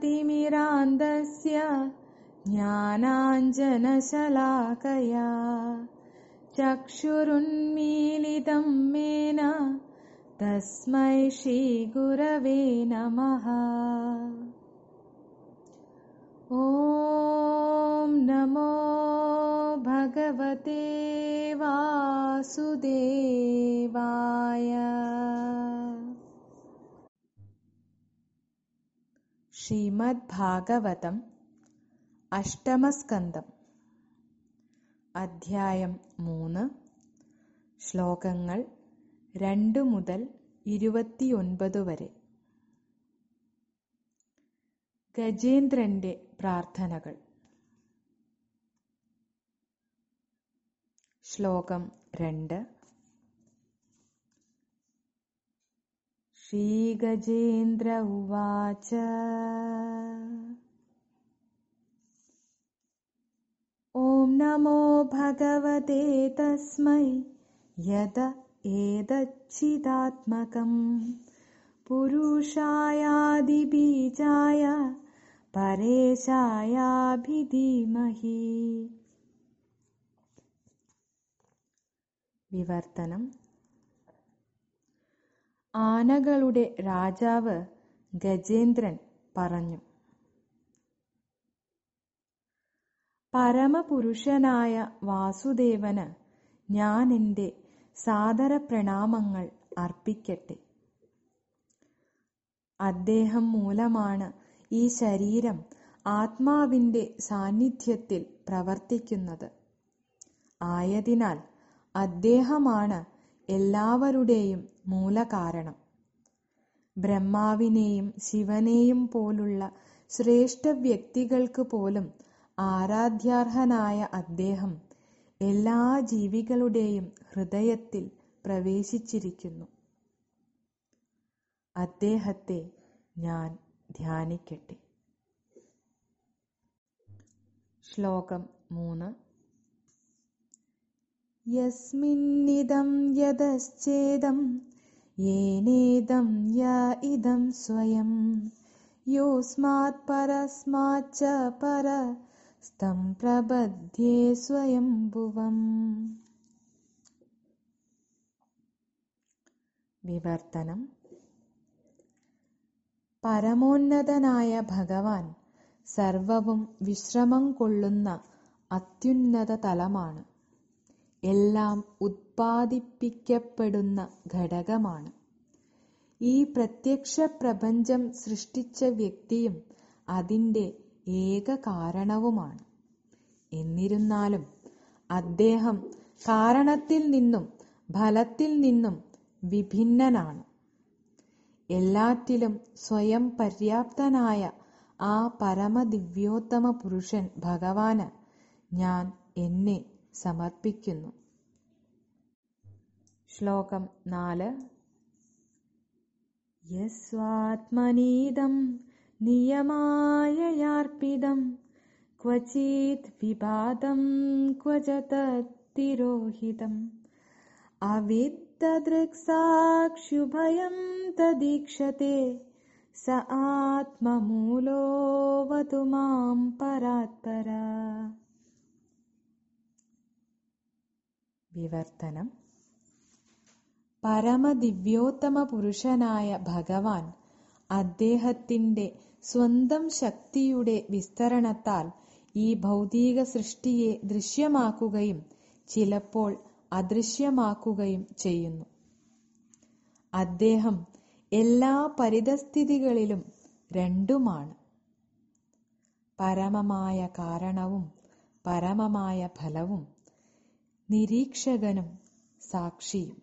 ज्ञानतिमिरान्धस्य ज्ञानाञ्जनशलाकया चक्षुरुन्मीलितं main तस्मै श्रीगुरवे नमः। ॐ नमो भगवते वासुदेवाय ശ്രീമദ്ഭാഗവതം അഷ്ടമസ്കന്ധം. അധ്യായം മൂന്ന്. ശ്ലോകങ്ങൾ രണ്ട് മുതൽ ഇരുപത്തിയൊൻപത് വരെ. ഗജേന്ദ്രന്റെ പ്രാർത്ഥനകൾ. ശ്ലോകം രണ്ട്. श्रीगजेन्द्र उवाच। ॐ नमो भगवते तस्मै यत एतच्चिदात्मकम् पुरुषायादिबीजाय परेशायाभिधीमहि। विवर्तनम्। ആനകളുടെ രാജാവ് ഗജേന്ദ്രൻ പറഞ്ഞു. പരമപുരുഷനായ വാസുദേവന് ഞാൻ എന്റെ സാദര പ്രണാമങ്ങൾ അർപ്പിക്കട്ടെ. അദ്ദേഹം മൂലമാണ് ഈ ശരീരം ആത്മാവിന്റെ സാന്നിധ്യത്തിൽ പ്രവർത്തിക്കുന്നത്. ആയതിനാൽ അദ്ദേഹമാണ് എല്ലാവരുടെയും മൂലകാരണം. ബ്രഹ്മാവിനെയും ശിവനെയും പോലുള്ള ശ്രേഷ്ഠ വ്യക്തികൾക്ക് പോലും ആരാധ്യാർഹനായ അദ്ദേഹം എല്ലാ ജീവികളുടെയും ഹൃദയത്തിൽ പ്രവേശിച്ചിരിക്കുന്നു. അദ്ദേഹത്തെ ഞാൻ ധ്യാനിക്കട്ടെ. ശ്ലോകം മൂന്ന്. യസ്മിന്നിദം യതശ്ചേദം യേനേദം യാ ഇദം സ്വയം. യോസ്മാത് പരസ്മാച്ച പരസ്തം പ്രബധ്യേ സ്വയംഭുവം. വിവർത്തനം. പരമോന്നതനായ ഭഗവാൻ സർവവും വിശ്രമം കൊള്ളുന്ന അത്യുന്നത തലമാണ്. എല്ലാം ഉത്പാദിപ്പിക്കപ്പെടുന്ന ഘടകമാണ്. ഈ പ്രത്യക്ഷ പ്രപഞ്ചം സൃഷ്ടിച്ച വ്യക്തിയും അതിന്റെ ഏക കാരണവുമാണ്. എന്നിരുന്നാലും അദ്ദേഹം കാരണത്തിൽ നിന്നും ഫലത്തിൽ നിന്നും വിഭിന്നനാണ്. എല്ലാറ്റിലും സ്വയം പര്യാപ്തനായ ആ പരമദിവ്യോത്തമ പുരുഷൻ ഭഗവാന് ഞാൻ എന്നെ സമർപ്പിക്കുന്നു ശ്ലോകം നാല് യസ്വാത്മനീദം നിയമായയാർപ്പിതം ക്വചിത് വിവാദം ക്വചത തിരോഹിതം അവിദ്ദൃക്സാക്ഷുഭയം തദീക്ഷത്തെ സ ആത്മമൂലോവതു മാം പരാത്പര വിവർത്തനം. പരമദിവ്യോത്തമ പുരുഷനായ ഭഗവാൻ അദ്ദേഹത്തിന്റെ സ്വന്തം ശക്തിയുടെ വിസ്തരണത്താൽ ഈ ഭൗതിക സൃഷ്ടിയെ ദൃശ്യമാക്കുകയും ചിലപ്പോൾ അദൃശ്യമാക്കുകയും ചെയ്യുന്നു. അദ്ദേഹം എല്ലാ പരിതസ്ഥിതികളിലും രണ്ടുമാണ്. പരമമായ കാരണവും പരമമായ ഫലവും നിരീക്ഷകനും സാക്ഷിയും.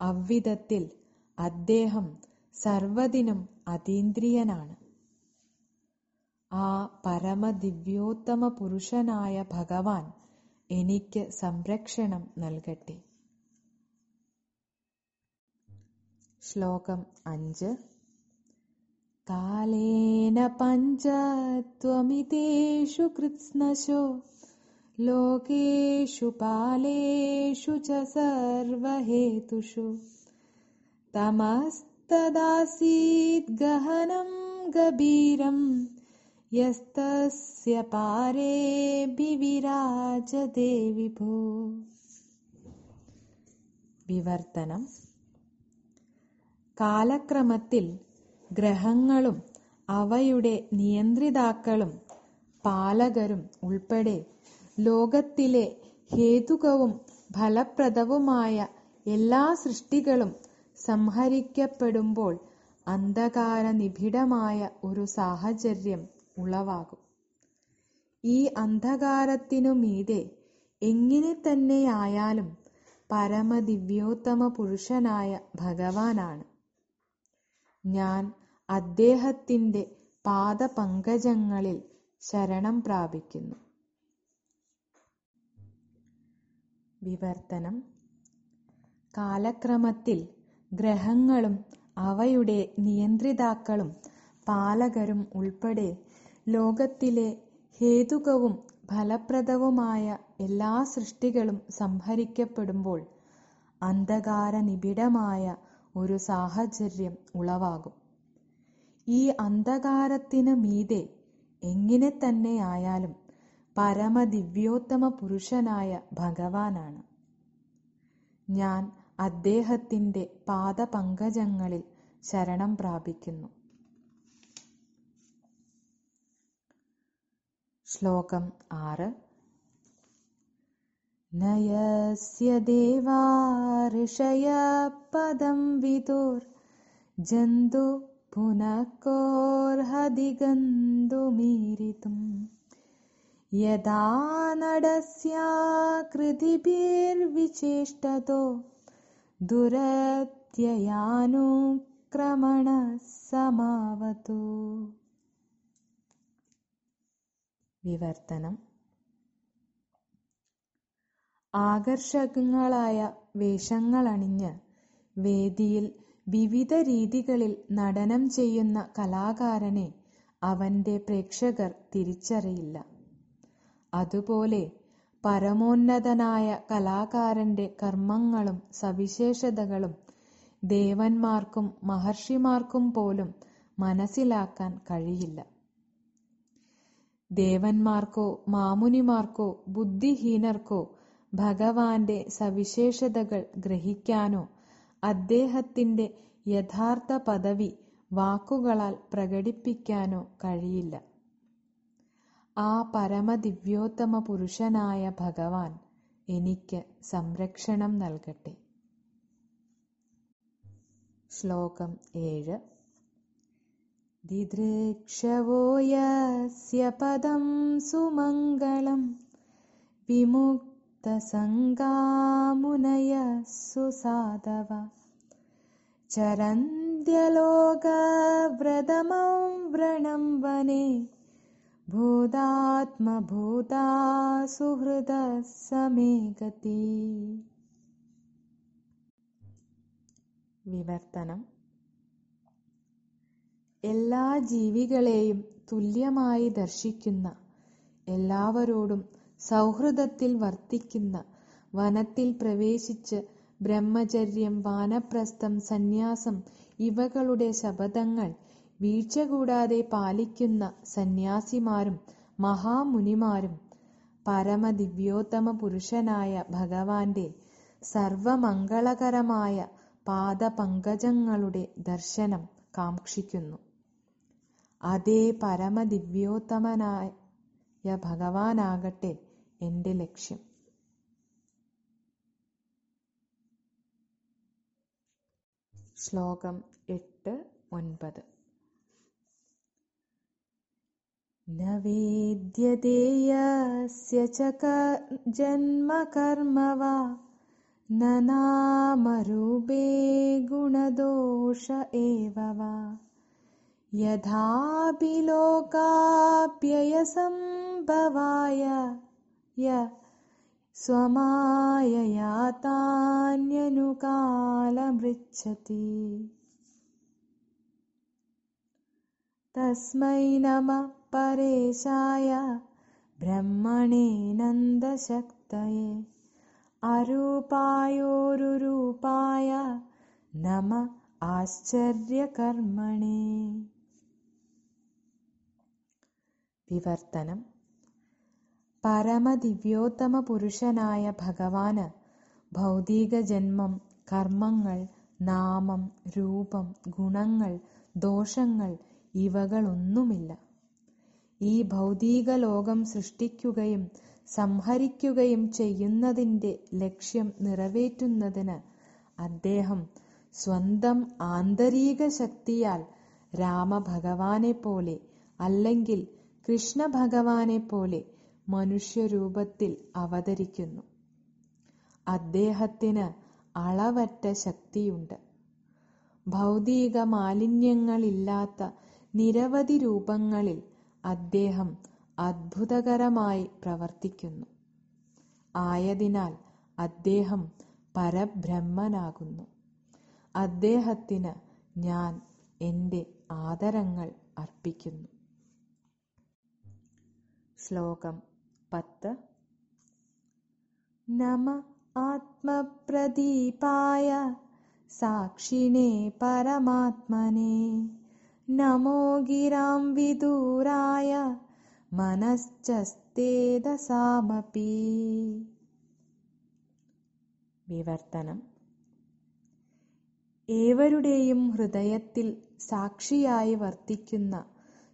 അவ்விധത്തിൽ അദ്ദേഹം സർവതിനും അതീന്ദ്രിയനാണ്. ആ പരമദിവ്യോത്തമ പുരുഷനായ ഭഗവാൻ എനിക്ക് സംരക്ഷണം നൽകട്ടെ. ശ്ലോകം അഞ്ച്. കാലേന പഞ്ചത്വമിതേഷു കൃത്സ്നശോ ലോകേഷു പാലേഷു ച സർവഹേതുഷു തമസ്തദാസീത് ഗഹനം गभीरम् यस्तस्य पारेऽभिविराजते विभो വിവർത്തനം കാലക്രമത്തിൽ ഗ്രഹങ്ങളും അവയുടെ നിയന്ത്രിതാക്കളും പാലകരും ഉൾപ്പെടെ ലോകത്തിലെ ഹേതുകവും ഫലപ്രദവുമായ എല്ലാ സൃഷ്ടികളും സംഹരിക്കപ്പെടുമ്പോൾ അന്ധകാര നിബിഡമായ ഒരു സാഹചര്യം ഉളവാകും. ഈ അന്ധകാരത്തിനു മീതെ എങ്ങനെ തന്നെയായാലും പരമദിവ്യോത്തമ പുരുഷനായ ഭഗവാനാണ്. ഞാൻ അദ്ദേഹത്തിന്റെ പാദപങ്കജങ്ങളിൽ ശരണം പ്രാപിക്കുന്നു. വിവർത്തനം. കാലക്രമത്തിൽ ഗ്രഹങ്ങളും അവയുടെ നിയന്ത്രിതാക്കളും പാലകരും ഉൾപ്പെടെ ലോകത്തിലെ ഹേതുകവും ഫലപ്രദവുമായ എല്ലാ സൃഷ്ടികളും സംഹരിക്കപ്പെടുമ്പോൾ അന്ധകാര നിബിഡമായ ഒരു സാഹചര്യം ഉളവാകും. ഈ അന്ധകാരത്തിന് മീതെ എങ്ങനെ തന്നെയായാലും പരമദിവ്യോത്തമ പുരുഷനായ ഭഗവാനാണ്. ഞാൻ അദ്ദേഹത്തിന്റെ പാദപങ്കജങ്ങളിൽ ശരണം പ്രാപിക്കുന്നു. ശ്ലോകം ആറ്. നയസ്യ ഋഷയ പദം വിദുർ ജന്തു പുനഃക്കോർഹദിഗന്ധുമീരിതും നടസ്യാകൃതിഭിർവിചേഷ്ടതോ ദുരത്യയാനുക്രമണ സമാവതു വിവർത്തനം. ആകർഷകങ്ങളായ വേഷങ്ങളണിഞ്ഞ് വേദിയിൽ വിവിധ രീതികളിൽ നടനം ചെയ്യുന്ന കലാകാരനെ അവന്റെ പ്രേക്ഷകർ തിരിച്ചറിയില്ല. അതുപോലെ പരമോന്നതനായ കലാകാരന്റെ കർമ്മങ്ങളും സവിശേഷതകളും ദേവന്മാർക്കും മഹർഷിമാർക്കും പോലും മനസ്സിലാക്കാൻ കഴിയില്ല. ദേവന്മാർക്കോ മാമുനിമാർക്കോ ബുദ്ധിഹീനർക്കോ ഭഗവാന്റെ സവിശേഷതകൾ ഗ്രഹിക്കാനോ അദ്ദേഹത്തിന്റെ യഥാർത്ഥ പദവി വാക്കുകളാൽ പ്രകടിപ്പിക്കാനോ കഴിയില്ല. ആ പരമദിവ്യോത്തമ പുരുഷനായ ഭഗവാൻ എനിക്ക് സംരക്ഷണം നൽകട്ടെ. ശ്ലോകം ഏഴ്. ദിദൃക്ഷവോ പദം സുമംഗളം വിമുക്തസംഗാമുനയ സുസാധവ. ചരന്ത്യലോകവ്രതമം വ്രണം വനെ ഭൂതാത്മഭൂതാ സുഹൃദ സമേഗതി വിവർത്തനം. എല്ലാ ജീവികളെയും തുല്യമായി ദർശിക്കുന്ന എല്ലാവരോടും സൗഹൃദത്തിൽ വർത്തിക്കുന്ന വനത്തിൽ പ്രവേശിച്ച് ബ്രഹ്മചര്യം വാനപ്രസ്ഥം സന്യാസം ഇവകളുടെ ശപഥങ്ങൾ വീഴ്ച കൂടാതെ പാലിക്കുന്ന സന്യാസിമാരും മഹാമുനിമാരും പരമദിവ്യോത്തമ പുരുഷനായ ഭഗവാന്റെ സർവമംഗളകരമായ പാദപങ്കജങ്ങളുടെ ദർശനം കാക്ഷിക്കുന്നു. അതേ പരമദിവ്യോത്തമനായ ഭഗവാനാകട്ടെ എന്റെ ലക്ഷ്യം. ശ്ലോകം എട്ട് ഒൻപത്. न वेद्यते यस्य च जन्मकर्म वा न नामरूपे गुणदोष एव वा यथापि लोकाप्ययसम्भवाय य स्वमायया तान्यनुकालमृच्छति तस्मै नमः പരേശായ ബ്രഹ്മണേ നന്ദശക്തയെ. അരൂപായോരുരൂപായ നമ ആശ്ചര്യകർമ്മണേ. വിവർത്തനം. പരമദിവ്യോത്തമ പുരുഷനായ ഭഗവാന് ഭൗതിക ജന്മം കർമ്മങ്ങൾ നാമം രൂപം ഗുണങ്ങൾ ദോഷങ്ങൾ ഇവകളൊന്നുമില്ല. ഈ ഭൗതിക ലോകം സൃഷ്ടിക്കുകയും സംഹരിക്കുകയും ചെയ്യുന്നതിന്റെ ലക്ഷ്യം നിറവേറ്റുന്നതിന് അദ്ദേഹം സ്വന്തം ആന്തരിക ശക്തിയാൽ രാമഭഗവാനെ പോലെ അല്ലെങ്കിൽ കൃഷ്ണഭഗവാനെപ്പോലെ മനുഷ്യരൂപത്തിൽ അവതരിക്കുന്നു. അദ്ദേഹത്തിന് അളവറ്റ ശക്തിയുണ്ട്. ഭൗതിക മാലിന്യങ്ങളില്ലാത്ത നിരവധി രൂപങ്ങളിൽ അദ്ദേഹം അത്ഭുതകരമായി പ്രവർത്തിക്കുന്നു. ആയതിനാൽ അദ്ദേഹം പരബ്രഹ്മനാകുന്നു. അദ്ദേഹത്തിന് ഞാൻ എന്റെ ആദരങ്ങൾ അർപ്പിക്കുന്നു. ശ്ലോകം പത്ത്. നമ ആത്മപ്രദീപായ സാക്ഷിണേ പരമാത്മനെ. നമോ ഗിരാം വിദൂരായ മനശ്ചസ്തേദസാമപി വിവർത്തനം ഏവരുടെയും ഹൃദയത്തിൽ സാക്ഷിയായി വർത്തിക്കുന്ന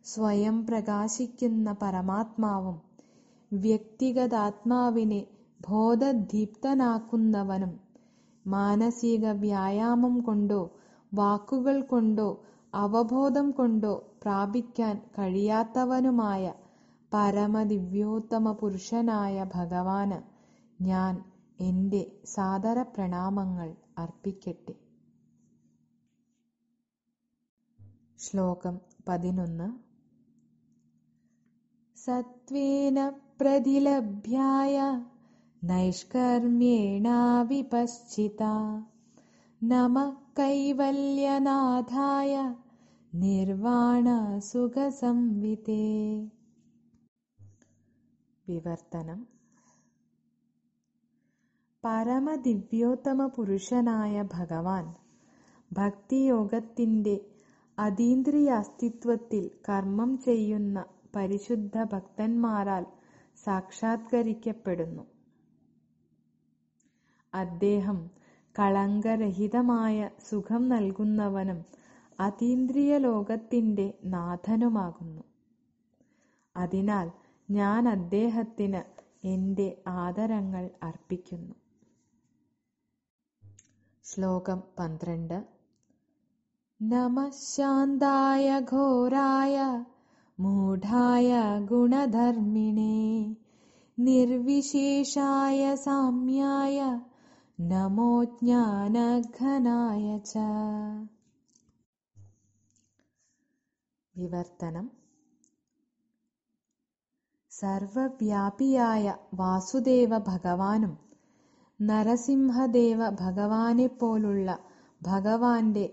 സ്വയം പ്രകാശിക്കുന്ന പരമാത്മാവും വ്യക്തിഗതാത്മാവിനെ ബോധദീപ്തനാക്കുന്നവനും മാനസിക വ്യായാമം കൊണ്ടോ വാക്കുകൾ കൊണ്ടോ അവബോധം കൊണ്ടോ പ്രാപിക്കാൻ കഴിയാത്തവനുമായ പരമദിവ്യോത്തമ പുരുഷനായ ഭഗവാന് ഞാൻ എന്റെ സാദര പ്രണാമങ്ങൾ അർപ്പിക്കട്ടെ. ശ്ലോകം പതിനൊന്ന്. സത്വേന പ്രതിലഭ്യായ നൈഷ്കർമ്മ്യേണാവിപശ്ചിത. നമ കൈവല്യനാഥായ നിർവാണ സുഖസംവിതേ വിവർത്തനം. പരമദിവ്യോത്തമ പുരുഷനായ ഭഗവാൻ ഭക്തിയോഗത്തിന്റെ അതീന്ദ്രിയസ്തിത്വത്തിൽ കർമ്മം ചെയ്യുന്ന പരിശുദ്ധ ഭക്തന്മാരാൽ സാക്ഷാത്കരിക്കപ്പെടുന്നു. അദ്ദേഹം കളങ്കരഹിതമായ സുഖം നൽകുന്നവനും അതീന്ദ്രിയ ലോകത്തിന്റെ നാഥനുമാകുന്നു. അതിനാൽ ഞാൻ അദ്ദേഹത്തിന് എന്റെ ആദരങ്ങൾ അർപ്പിക്കുന്നു. ശ്ലോകം പന്ത്രണ്ട്. നമ ശാന്തായ ഘോരായ മൂഢായ ഗുണധർമ്മിണേ നിർവിശേഷായ സാമ്യായ നമോ ജ്ഞാനഘനായ ച വിവർത്തനം സർവവ്യാപിയായ വാസുദേവ ഭഗവാനും നരസിംഹദേവ ഭഗവാനെപ്പോലുള്ള ഭഗവാന്റെ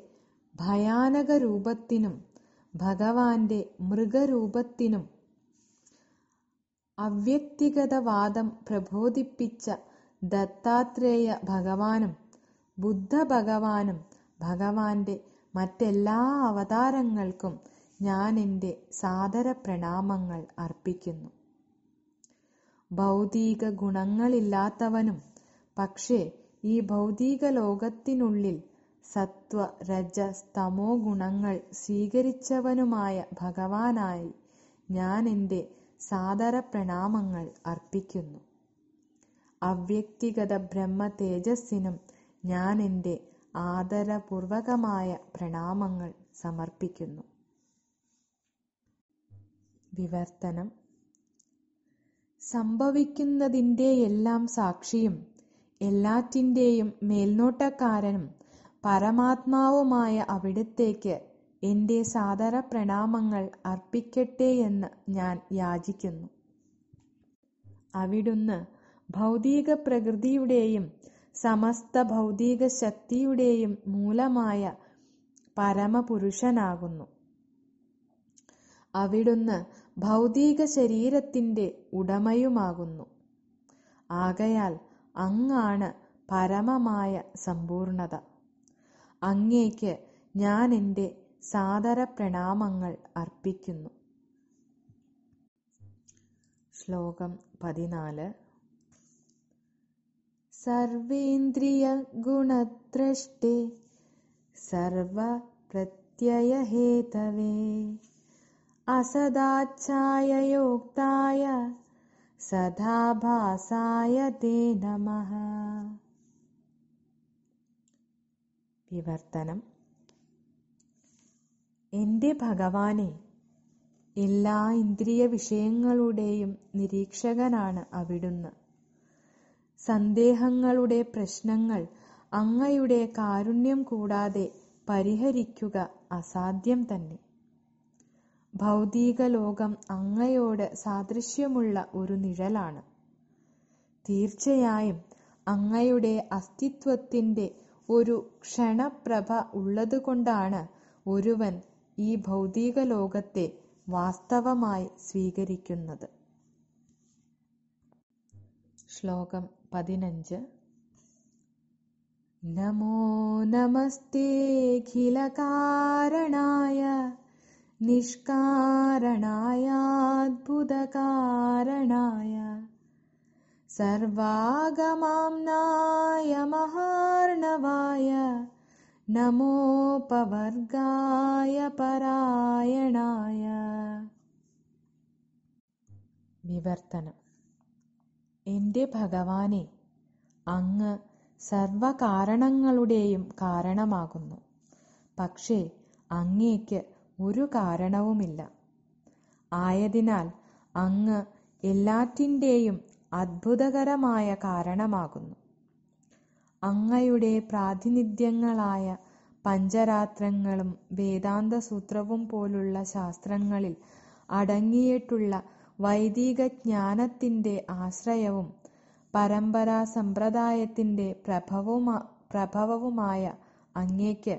ഭയാനക രൂപത്തിനും ഭഗവാന്റെ മൃഗരൂപത്തിനും അവ്യക്തിഗതവാദം പ്രബോധിപ്പിച്ച ദത്താത്രേയ ഭഗവാനും ബുദ്ധ ഭഗവാനും ഭഗവാന്റെ മറ്റെല്ലാ അവതാരങ്ങൾക്കും ഞാൻ എന്റെ സാദര പ്രണാമങ്ങൾ അർപ്പിക്കുന്നു. ഭൗതിക ഗുണങ്ങളില്ലാത്തവനും പക്ഷേ ഈ ഭൗതിക ലോകത്തിനുള്ളിൽ സത്വ രജ സ്തമോ ഗുണങ്ങൾ സ്വീകരിച്ചവനുമായ ഭഗവാനായി ഞാൻ എന്റെ സാദര പ്രണാമങ്ങൾ അർപ്പിക്കുന്നു. അവ്യക്തിഗത ബ്രഹ്മ തേജസ്സിനും ഞാൻ എന്റെ ആദരപൂർവകമായ പ്രണാമങ്ങൾ സമർപ്പിക്കുന്നു. വിവർത്തനം. സംഭവിക്കുന്നതിന്റെ എല്ലാം സാക്ഷിയും എല്ലാറ്റിന്റെയും മേൽനോട്ടക്കാരനും പരമാത്മാവുമായ അവിടത്തേക്ക് എന്റെ സാദര പ്രണാമങ്ങൾ അർപ്പിക്കട്ടെ എന്ന് ഞാൻ യാചിക്കുന്നു. അവിടുന്ന് ഭൗതിക പ്രകൃതിയുടെയും സമസ്ത ഭൗതിക ശക്തിയുടെയും മൂലമായ പരമപുരുഷനാകുന്നു. അവിടുന്ന് ഭൗതിക ശരീരത്തിന്റെ ഉടമയുമാകുന്നു. ആകയാൽ അങ്ങാണ് പരമമായ സമ്പൂർണത. അങ്ങേക്ക് ഞാൻ എന്റെ സാദര പ്രണാമങ്ങൾ അർപ്പിക്കുന്നു. ശ്ലോകം പതിനാല്. സർവേന്ദ്രിയ ഗുണദ്രഷ്ടെ സർവപ്രത്യയഹേതവേ. അസദാച്ഛായയോക്തായ സദാഭാസായ തേ നമഃ. വിവർത്തനം. എന്റെ ഭഗവാനെ എല്ലാ ഇന്ദ്രിയ വിഷയങ്ങളുടെയും നിരീക്ഷകനാണ് അവിടുന്ന്. സന്ദേഹങ്ങളുടെ പ്രശ്നങ്ങൾ അങ്ങയുടെ കാരുണ്യം കൂടാതെ പരിഹരിക്കുക അസാധ്യം തന്നെ. ഭൗതിക ലോകം അങ്ങയോട് സാദൃശ്യമുള്ള ഒരു നിഴലാണ്. തീർച്ചയായും അങ്ങയുടെ അസ്തിത്വത്തിന്റെ ഒരു ക്ഷണപ്രഭ ഉള്ളതുകൊണ്ടാണ് ഒരുവൻ ഈ ഭൗതിക ലോകത്തെ വാസ്തവമായി സ്വീകരിക്കുന്നത്. ശ്ലോകം पदिनञ्ज नमो नमस्तेऽखिलकारणाय निष्कारणायद्भुतकारणाय सर्वागमाम्नाय महार्णवाय नमोपवर्गाय परायणाय विवर्तनम् എന്റെ ഭഗവാനെ അങ്ങ് സർവകാരണങ്ങളുടെയും കാരണമാകുന്നു. പക്ഷേ അങ്ങേക്ക് ഒരു കാരണവുമില്ല. ആയതിനാൽ അങ്ങ് എല്ലാറ്റിന്റെയും അത്ഭുതകരമായ കാരണമാകുന്നു. അങ്ങയുടെ പ്രാതിനിധ്യങ്ങളായ പഞ്ചരാത്രങ്ങളും വേദാന്ത സൂത്രവും പോലുള്ള ശാസ്ത്രങ്ങളിൽ അടങ്ങിയിട്ടുള്ള വൈദിക ജ്ഞാനത്തിന്റെ ആശ്രയവും പരമ്പരാ സമ്പ്രദായത്തിന്റെ പ്രഭവവുമാ പ്രഭവവുമായ അങ്ങേക്ക്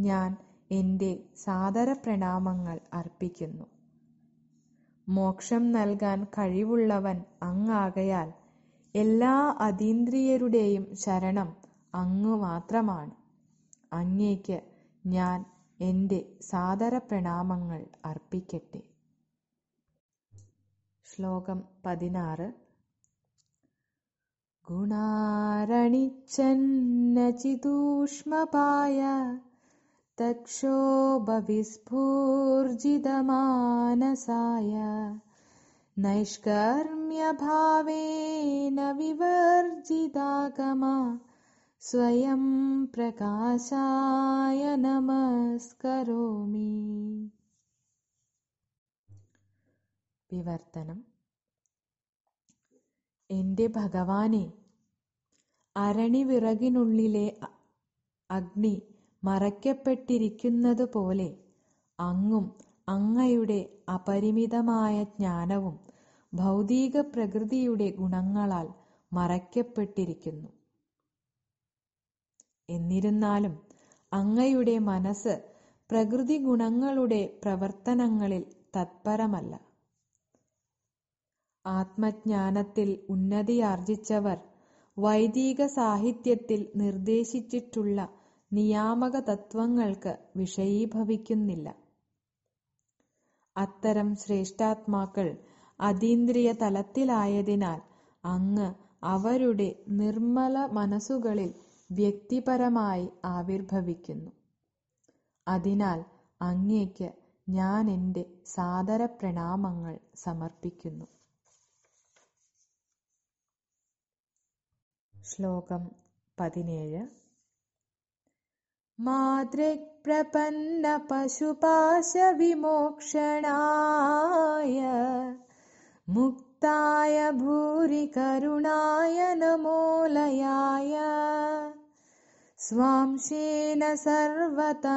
ഞാൻ എന്റെ സാദര പ്രണാമങ്ങൾ അർപ്പിക്കുന്നു. മോക്ഷം നൽകാൻ കഴിവുള്ളവൻ അങ്ങാകയാൽ എല്ലാ അതീന്ദ്രിയരുടെയും ശരണം അങ്ങ് മാത്രമാണ്. അങ്ങേക്ക് ഞാൻ എന്റെ സാദര പ്രണാമങ്ങൾ അർപ്പിക്കട്ടെ. ശ്ലോകം പതിനാറ് ഗുണാരണിച്ചന്നചിതൂഷ്മപായ തക്ഷോഭവിസ്ഫൂർജിതമാനസായ നൈഷ്കർമ്മ്യഭാവേന വിവർജിതാഗമ സ്വയം പ്രകാശായ നമസ്കരോമി വിവർത്തനം എന്റെ ഭഗവാനെ അരണിവിറകിനുള്ളിലെ അഗ്നി മറയ്ക്കപ്പെട്ടിരിക്കുന്നത് പോലെ അങ്ങും അങ്ങയുടെ അപരിമിതമായ ജ്ഞാനവും ഭൗതിക പ്രകൃതിയുടെ ഗുണങ്ങളാൽ മറയ്ക്കപ്പെട്ടിരിക്കുന്നു. എന്നിരുന്നാലും അങ്ങയുടെ മനസ്സ് പ്രകൃതി ഗുണങ്ങളുടെ പ്രവർത്തനങ്ങളിൽ തത്പരമല്ല. ആത്മജ്ഞാനത്തിൽ ഉന്നതിയാർജിച്ചവർ വൈദിക സാഹിത്യത്തിൽ നിർദ്ദേശിച്ചിട്ടുള്ള നിയാമക തത്വങ്ങൾക്ക് വിഷയീഭവിക്കുന്നില്ല. അത്തരം ശ്രേഷ്ഠാത്മാക്കൾ അതീന്ദ്രിയ തലത്തിലായതിനാൽ അങ്ങ് അവരുടെ നിർമ്മല മനസ്സുകളിൽ വ്യക്തിപരമായി ആവിർഭവിക്കുന്നു. അതിനാൽ അങ്ങേക്ക് ഞാൻ എന്റെ സാദര പ്രണാമങ്ങൾ സമർപ്പിക്കുന്നു. ശ്ലോകം പതിനേഴ് മാതൃപ്രപന്ന പശുപാശ വിമോക്ഷണായ മുക്തായ ഭൂരി കരുണായ നമോലയായ സ്വാംശേന സർവതനുബൃന്മനസി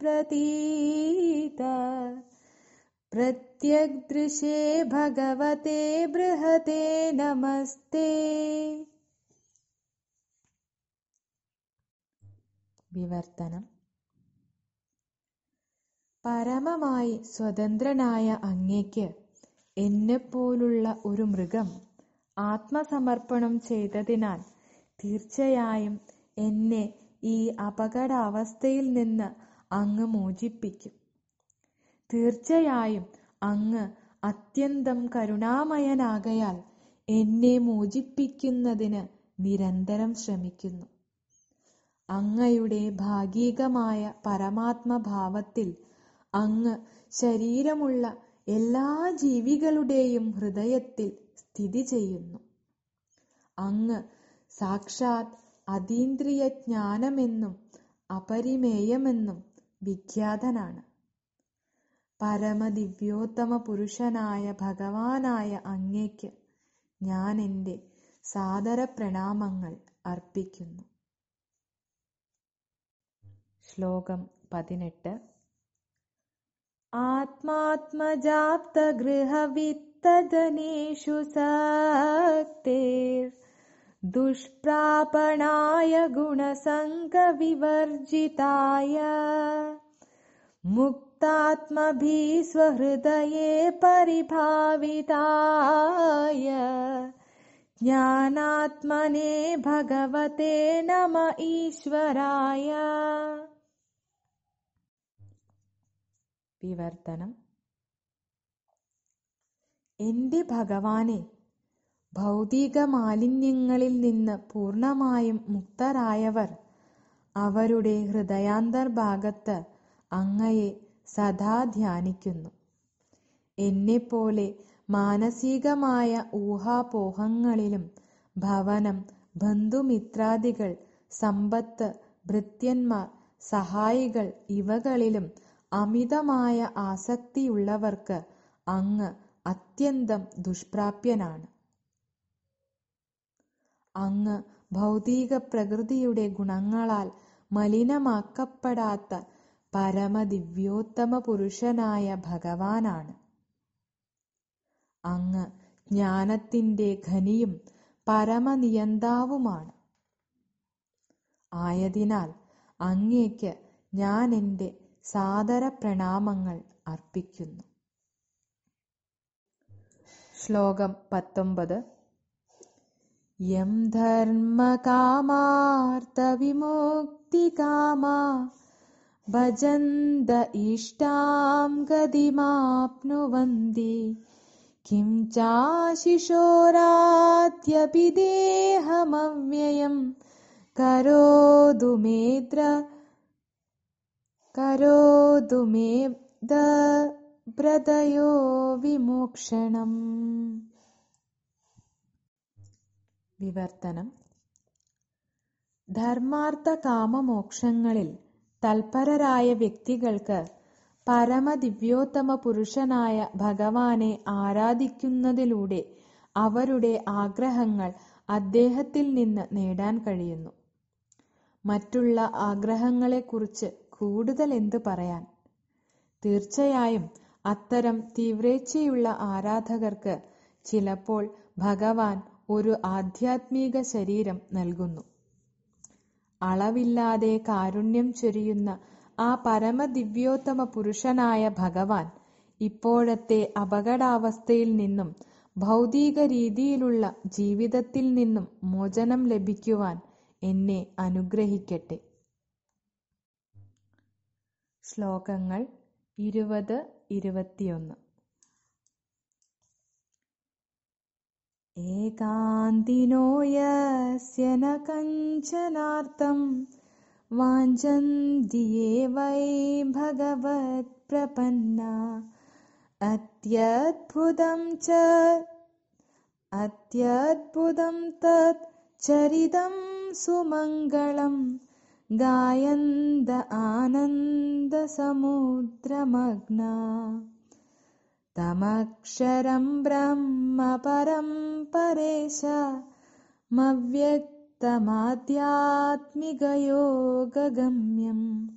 പ്രതീത പ്രത്യഗ്ദൃശേ ഭഗവത്തെ ബൃഹത്തെ നമസ്തേ വിവർത്തനം പരമമായി സ്വതന്ത്രനായ അങ്ങേക്ക് എന്നെപ്പോലുള്ള ഒരു മൃഗം ആത്മസമർപ്പണം ചെയ്തതിനാൽ തീർച്ചയായും എന്നെ ഈ അപകടാവസ്ഥയിൽ നിന്ന് അങ്ങ് മോചിപ്പിക്കും. തീർച്ചയായും അങ്ങ് അത്യന്തം കരുണാമയനാകയാൽ എന്നെ മോചിപ്പിക്കുന്നതിന് നിരന്തരം ശ്രമിക്കുന്നു. അങ്ങയുടെ ഭാഗികമായ പരമാത്മഭാവത്തിൽ അങ്ങ് ശരീരമുള്ള എല്ലാ ജീവികളുടെയും ഹൃദയത്തിൽ സ്ഥിതി ചെയ്യുന്നു. അങ്ങ് സാക്ഷാത് അതീന്ദ്രിയ ജ്ഞാനമെന്നും അപരിമേയമെന്നും വിഖ്യാതനാണ്. പരമദിവ്യോത്തമ പുരുഷനായ ഭഗവാനായ എന്റെ സാദര പ്രണാമങ്ങൾ അർപ്പിക്കുന്നു. ശ്ലോകം പതിനെട്ട്. ആത്മാത്മജാപ്തഗൃഹവിത്തജനേഷു സക്തേർ ദുഷ്പ്രാപണായ ഗുണസംഗവിവർജിതായ മുക്താത്മഭീ स्वहृदये പരിഭാവിതായ. ജ്ഞാനാത്മനെ भगवते നമ ഈശ്വരായ. വിവർത്തനം. എന്റെ ഭഗവാനെ ഭൗതിക മാലിന്യങ്ങളിൽ നിന്ന് പൂർണമായും മുക്തരായവർ അവരുടെ ഹൃദയാന്തർഭാഗത്ത് അങ്ങയെ സദാ ധ്യാനിക്കുന്നു. എന്നെപ്പോലെ മാനസികമായ ഊഹാപോഹങ്ങളിലും ഭവനം ബന്ധുമിത്രാദികൾ സമ്പത്ത് ഭൃത്യന്മാർ സഹായികൾ ഇവകളിലും അമിതമായ ആസക്തിയുള്ളവർക്ക് അങ്ങ് അത്യന്തം ദുഷ്പ്രാപ്യനാണ്. അങ്ങ് ഭൗതിക പ്രകൃതിയുടെ ഗുണങ്ങളാൽ മലിനമാക്കപ്പെടാത്ത പരമദിവ്യോത്തമ പുരുഷനായ ഭഗവാനാണ്. അങ്ങ് ജ്ഞാനത്തിന്റെ ഖനിയും പരമനിയന്താവുമാണ്. ആയതിനാൽ അങ്ങേക്ക് ഞാൻ എന്റെ സാദര പ്രണാമങ്ങൾ അർപ്പിക്കുന്നു. ശ്ലോകം പത്തൊമ്പത്. യം ധർമ്മകാമാർത്ഥവിമുക്തികാമാ ഭജന്ത ഇഷ്ടാം ഗതിമാപ്നുവന്തി. Kim ചാശിശോരാത്യപി ദേഹമവ്യയം കരോതു മേദ്ര കരോതു may ബ്രതയോ വിമോക്ഷണം. വിവർത്തനം. ധർമാർത്ഥ കാമമോക്ഷങ്ങളിൽ തൽപരരായ വ്യക്തികൾക്ക് പരമദിവ്യോത്തമ പുരുഷനായ ഭഗവാനെ ആരാധിക്കുന്നതിലൂടെ അവരുടെ ആഗ്രഹങ്ങൾ അദ്ദേഹത്തിൽ നിന്ന് നേടാൻ കഴിയുന്നു. മറ്റുള്ള ആഗ്രഹങ്ങളെക്കുറിച്ച് കൂടുതൽ എന്തു പറയാൻ? തീർച്ചയായും അത്തരം തീവ്രേച്ഛയുള്ള ആരാധകർക്ക് ചിലപ്പോൾ ഭഗവാൻ ഒരു ആധ്യാത്മിക ശരീരം നൽകുന്നു. അളവില്ലാതെ കാരുണ്യം ചൊരിയുന്ന ആ പരമദിവ്യോത്തമ പുരുഷനായ ഭഗവാൻ ഇപ്പോഴത്തെ അപകടാവസ്ഥയിൽ നിന്നും ഭൗതിക രീതിയിലുള്ള ജീവിതത്തിൽ നിന്നും മോചനം ലഭിക്കുവാൻ എന്നെ അനുഗ്രഹിക്കട്ടെ. ശ്ലോകങ്ങൾ ഇരുപത് ഇരുപത്തിയൊന്ന്. एकान्तिनो यस्य न कञ्चनार्थं वाञ्छन्ति ये वै भगवत्प्रपन्ना। अत्यद्भुतं तत् चरिदम् सुमङ्गळम् गायन्द आनन्दसमुद्रमग्ना। मक्षरम् ब्रह्मपरम् परेश मव्यक्तमाद्यात्मिकयोगम्यम्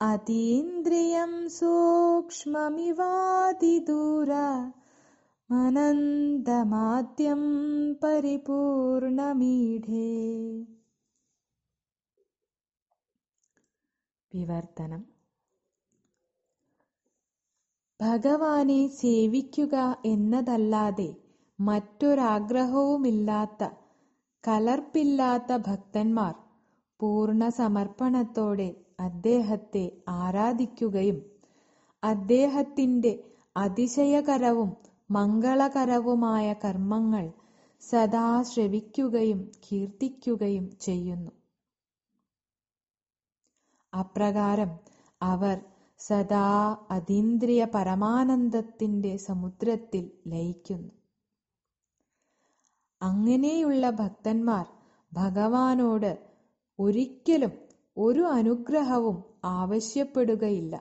अतीन्द्रियम् सूक्ष्ममिवातिदूरा मनन्तमाद्यम् परिपूर्णमीढे। विवर्तनम्। ഭഗവാനെ സേവിക്കുക എന്നതല്ലാതെ മറ്റൊരാഗ്രഹവുമില്ലാത്ത കലർപ്പില്ലാത്ത ഭക്തന്മാർ പൂർണ സമർപ്പണത്തോടെ അദ്ദേഹത്തെ ആരാധിക്കുകയും അദ്ദേഹത്തിന്റെ അതിശയകരവും മംഗളകരവുമായ കർമ്മങ്ങൾ സദാ ശ്രവിക്കുകയും കീർത്തിക്കുകയും ചെയ്യുന്നു. അപ്രകാരം അവർ സദാ അതീന്ദ്രിയ പരമാനന്ദത്തിന്റെ സമുദ്രത്തിൽ ലയിക്കുന്നു. അങ്ങനെയുള്ള ഭക്തന്മാർ ഭഗവാനോട് ഒരിക്കലും ഒരു അനുഗ്രഹവും ആവശ്യപ്പെടുകയില്ല.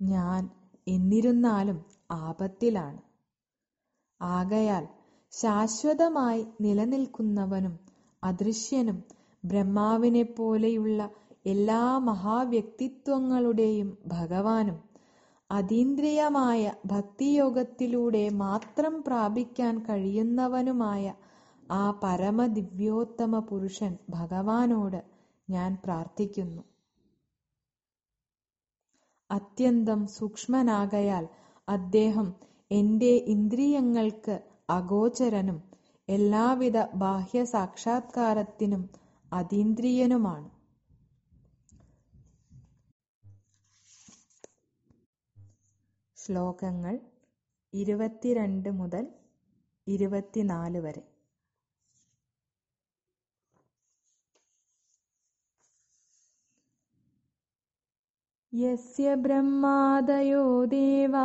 ഞാൻ എന്നിരുന്നാലും ആപത്തിലാണ്. ആകയാൽ ശാശ്വതമായി നിലനിൽക്കുന്നവനും അദൃശ്യനും ബ്രഹ്മാവിനെ പോലെയുള്ള എല്ലാ മഹാവ്യക്തിത്വങ്ങളുടെയും ഭഗവാനും അതീന്ദ്രിയമായ ഭക്തിയോഗത്തിലൂടെ മാത്രം പ്രാപിക്കാൻ കഴിയുന്നവനുമായ ആ പരമദിവ്യോത്തമ പുരുഷൻ ഭഗവാനോട് ഞാൻ പ്രാർത്ഥിക്കുന്നു. അത്യന്തം സൂക്ഷ്മനാകയാൽ അദ്ദേഹം എന്റെ ഇന്ദ്രിയങ്ങൾക്ക് അഗോചരനും എല്ലാവിധ ബാഹ്യ സാക്ഷാത്കാരത്തിനും അതീന്ദ്രിയനുമാണ്. ശ്ലോകങ്ങൾ ഇരുപത്തിരണ്ട് മുതൽ ഇരുപത്തിനാല് വരെ. യസ്യ ബ്രഹ്മാദയോ ദേവ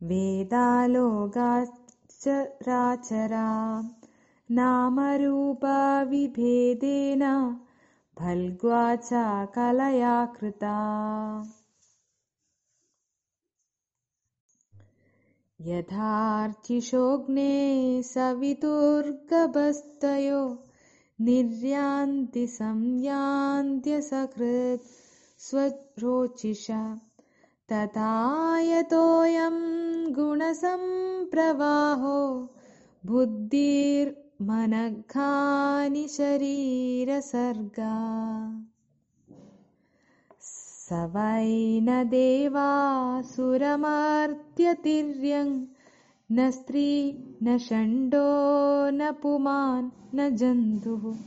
വേദാലോകാചരാചരാ നാമരൂപവിഭേദേന ഭൽഗ്വാച കലയാ കൃതാ. यथार्चिषोऽग्ने सवितुर्गभस्तयो निर्यान्ति संयान्त्यसकृत् स्वरोचिषा। तथा यतोऽयम् गुणसम्प्रवाहो बुद्धिर्मनघानिशरीरसर्गा वै न देवासुरमार्त्यतिर्यम् न स्त्री न षण्डो न पुमान् न जन्तुः।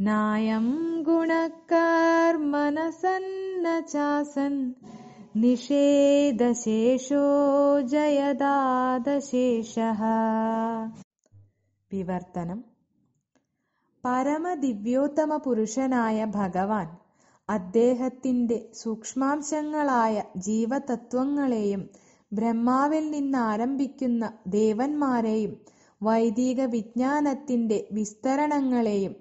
नायं गुणकर्मनसन् न चासन्। निषेदशेषो जयदादशेषः। नायम् परमदिव्योत्तमपुरुषनाय भगवान् അദ്ദേഹത്തിന്റെ സൂക്ഷ്മാംശങ്ങളായ ജീവതത്വങ്ങളെയും ബ്രഹ്മാവിൽ നിന്നാരംഭിക്കുന്ന ദേവന്മാരെയും വൈദിക വിജ്ഞാനത്തിന്റെ വിസ്തരണങ്ങളെയും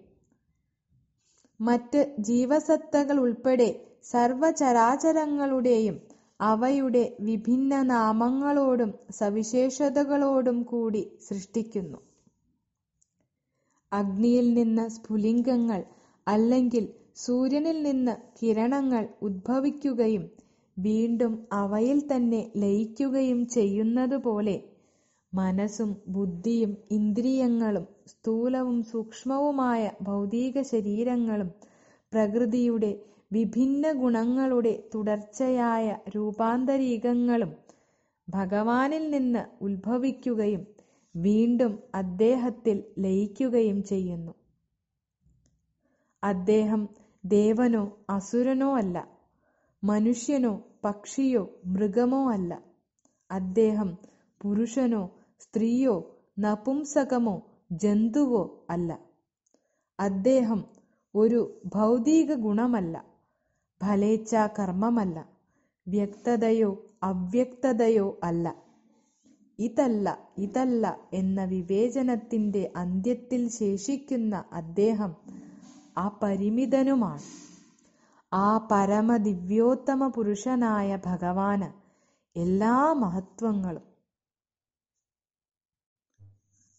മറ്റ് ജീവസത്തകൾ ഉൾപ്പെടെ സർവചരാചരങ്ങളുടെയും അവയുടെ വിഭിന്ന നാമങ്ങളോടും സവിശേഷതകളോടും കൂടി സൃഷ്ടിക്കുന്നു. അഗ്നിയിൽ നിന്ന് സ്ഫുലിംഗങ്ങൾ അല്ലെങ്കിൽ സൂര്യനിൽ നിന്ന് കിരണങ്ങൾ ഉദ്ഭവിക്കുകയും വീണ്ടും അവയിൽ തന്നെ ലയിക്കുകയും ചെയ്യുന്നതുപോലെ മനസ്സും ബുദ്ധിയും ഇന്ദ്രിയങ്ങളും സ്ഥൂലവും സൂക്ഷ്മവുമായ ഭൗതിക ശരീരങ്ങളും പ്രകൃതിയുടെ വിഭിന്ന ഗുണങ്ങളുടെ തുടർച്ചയായ രൂപാന്തരീകങ്ങളും ഭഗവാനിൽ നിന്ന് ഉത്ഭവിക്കുകയും വീണ്ടും അദ്ദേഹത്തിൽ ലയിക്കുകയും ചെയ്യുന്നു. അദ്ദേഹം ദേവനോ അസുരനോ അല്ല. മനുഷ്യനോ പക്ഷിയോ മൃഗമോ അല്ല. അദ്ദേഹം പുരുഷനോ സ്ത്രീയോ നപുംസകമോ ജന്തുവോ അല്ല. അദ്ദേഹം ഒരു ഭൗതിക ഗുണമല്ല. ഫലേച്ഛാ കർമ്മമല്ല. വ്യക്തതയോ അവ്യക്തതയോ അല്ല. ഇതല്ല ഇതല്ല എന്ന വിവേചനത്തിന്റെ അന്ത്യത്തിൽ ശേഷിക്കുന്ന അദ്ദേഹം അപരിമിതനുമാണ്. ആ പരമദിവ്യോത്തമ പുരുഷനായ ഭഗവാന് എല്ലാ മഹത്വങ്ങളും.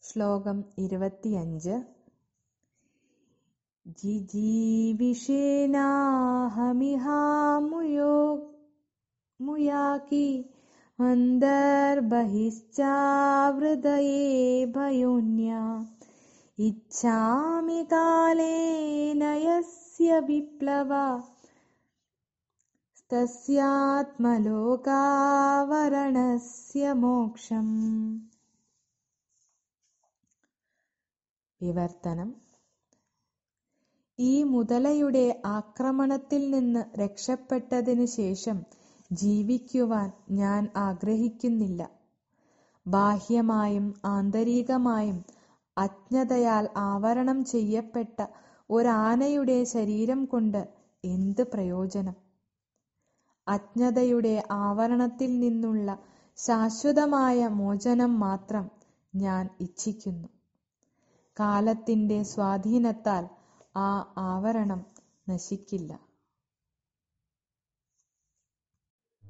ശ്ലോകം ഇരുപത്തിയഞ്ച്. ജിജീവിഷേനാഹമിഹാമുയോ മുയാക്കി അന്തർബഹിശ്ചാവൃതയേ ഭയോന്യ. ഇച്ഛാമി കാലേന യസ്യ വിപ്ലവ തസ്യാത്മലോകാവരണസ്യ മോക്ഷം വിവർത്തനം ഈ മുതലയുടെ ആക്രമണത്തിൽ നിന്ന് രക്ഷപ്പെട്ടതിനു ശേഷം ജീവിക്കുവാൻ ഞാൻ ആഗ്രഹിക്കുന്നില്ല. ബാഹ്യമായും ആന്തരികമായും അജ്ഞതയാൽ ആവരണം ചെയ്യപ്പെട്ട ഒരാനയുടെ ശരീരം കൊണ്ട് എന്ത് പ്രയോജനം? അജ്ഞതയുടെ ആവരണത്തിൽ നിന്നുള്ള ശാശ്വതമായ മോചനം മാത്രം ഞാൻ ഇച്ഛിക്കുന്നു. കാലത്തിന്റെ സ്വാധീനത്താൽ ആ ആവരണം നശിക്കില്ല.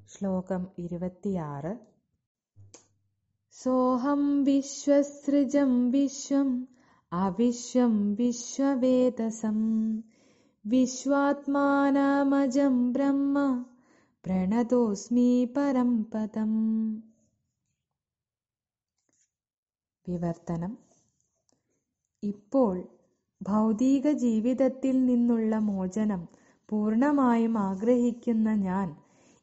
ശ്ലോകം ഇരുപത്തിയാറ്. സോഹം വിശ്വസൃജം വിശ്വം അവിശ്വം വിശ്വവേദസം. വിശ്വാത്മാനമജം ബ്രഹ്മ പ്രണതോസ്മി പരം പദം. വിവർത്തനം. ഇപ്പോൾ ഭൗതിക ജീവിതത്തിൽ നിന്നുള്ള മോചനം പൂർണമായും ആഗ്രഹിക്കുന്ന ഞാൻ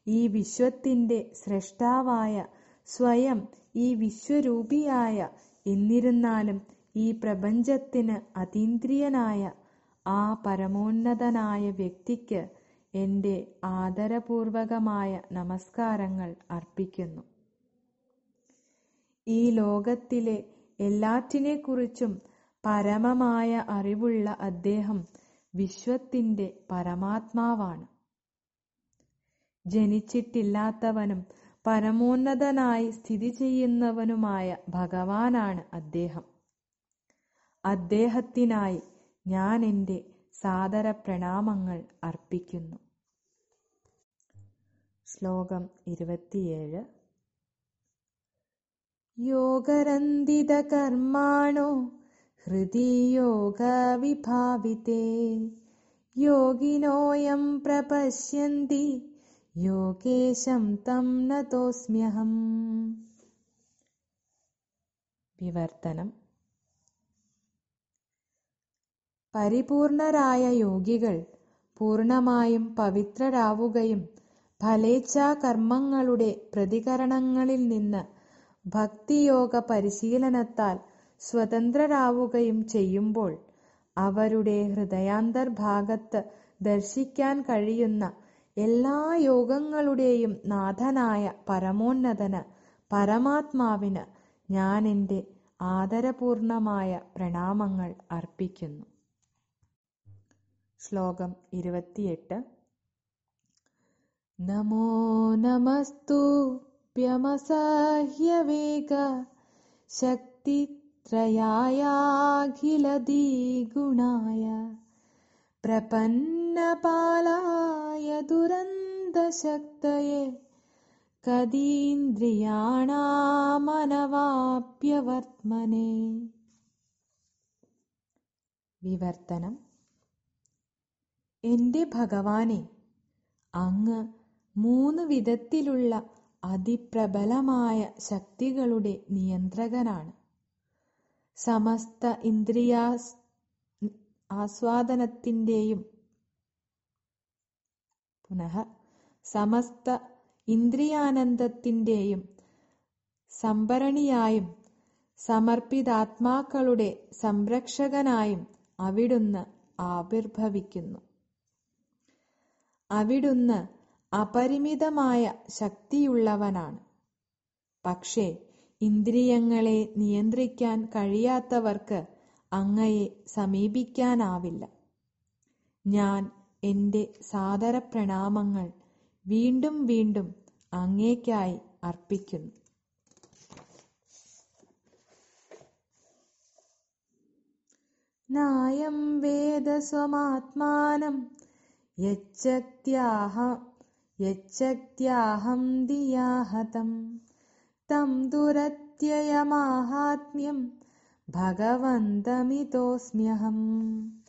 ഈ വിശ്വത്തിന്റെ സ്രഷ്ടാവായ സ്വയം ഈ വിശ്വരൂപിയായ എന്നിരുന്നാലും ഈ പ്രപഞ്ചത്തിന് അതീന്ദ്രിയനായ ആ പരമോന്നതനായ വ്യക്തിക്ക് എന്റെ ആദരപൂർവകമായ നമസ്കാരങ്ങൾ അർപ്പിക്കുന്നു. ഈ ലോകത്തിലെ എല്ലാറ്റിനെക്കുറിച്ചും പരമമായ അറിവുള്ള അദ്ദേഹം വിശ്വത്തിന്റെ പരമാത്മാവാണ്. ജനിച്ചിട്ടില്ലാത്തവനും പരമോന്നതനായി സ്ഥിതി ചെയ്യുന്നവനുമായ ഭഗവാനാണ് അദ്ദേഹം. അദ്ദേഹത്തിനായി ഞാൻ എന്റെ സാദര പ്രണാമങ്ങൾ അർപ്പിക്കുന്നു. ശ്ലോകം ഇരുപത്തിയേഴ്. യോഗരന്ദിത കർമാണോ ഹൃദി യോഗവിഭാവിതേ യോഗിനോയം പ്രപശ്യന്തി യോഗേശം തം നതോസ്മ്യഹം വിവർത്തനം പരിപൂർണരായ യോഗികൾ പൂർണമായും പവിത്രരാവുകയും ഫലേച്ഛാ കർമ്മങ്ങളുടെ പ്രതികരണങ്ങളിൽ നിന്ന് ഭക്തിയോഗ പരിശീലനത്താൽ സ്വതന്ത്രരാവുകയും ചെയ്യുമ്പോൾ അവരുടെ ഹൃദയാന്തർഭാഗത്ത് ദർശിക്കാൻ കഴിയുന്ന എല്ലാ യോഗങ്ങളുടെയും നാഥനായ പരമോന്നതന് പരമാത്മാവിന് ഞാൻ എന്റെ ആദരപൂർണമായ പ്രണാമങ്ങൾ അർപ്പിക്കുന്നു. ശ്ലോകം ഇരുപത്തിയെട്ട്. നമോ നമസ്തുഭ്യമസഹ്യവേഗ ശക്തിത്രയായാഖിലദീഗുണായ പ്രപന്നപാലായ ദുരന്തശക്തയെ കതീന്ദ്രിയാണാമനവാപ്യവർത്മനെ വിവർത്തനം. എന്റെ ഭഗവാനെ അങ്ങ് മൂന്ന് വിധത്തിലുള്ള അതിപ്രബലമായ ശക്തികളുടെ നിയന്ത്രകനാണ്. സമസ്ത ഇന്ദ്രിയാ ആസ്വാദനത്തിന്റെയും പുനഃ സമസ്ത ഇന്ദ്രിയാനന്ദത്തിന്റെയും സംഭരണിയായും സമർപ്പിതാത്മാക്കളുടെ സംരക്ഷകനായും അവിടുന്ന് ആവിർഭവിക്കുന്നു. അവിടുന്ന് അപരിമിതമായ ശക്തിയുള്ളവനാണ്. പക്ഷേ ഇന്ദ്രിയങ്ങളെ നിയന്ത്രിക്കാൻ കഴിയാത്തവർക്ക് അങ്ങയെ സമീപിക്കാനാവില്ല. ഞാൻ എന്റെ സാദര പ്രണാമങ്ങൾ വീണ്ടും വീണ്ടും അങ്ങേക്കായി അർപ്പിക്കുന്നു. നായം വേദസ്വമാത്മാനം യച്ഛക്ത്യാഹ യച്ഛക്ത്യാഹം ദിയാഹതം തം ദുരത്യയമാഹാത്മ്യം भगवन्तमितोऽस्म्यहम्।